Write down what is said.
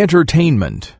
entertainment.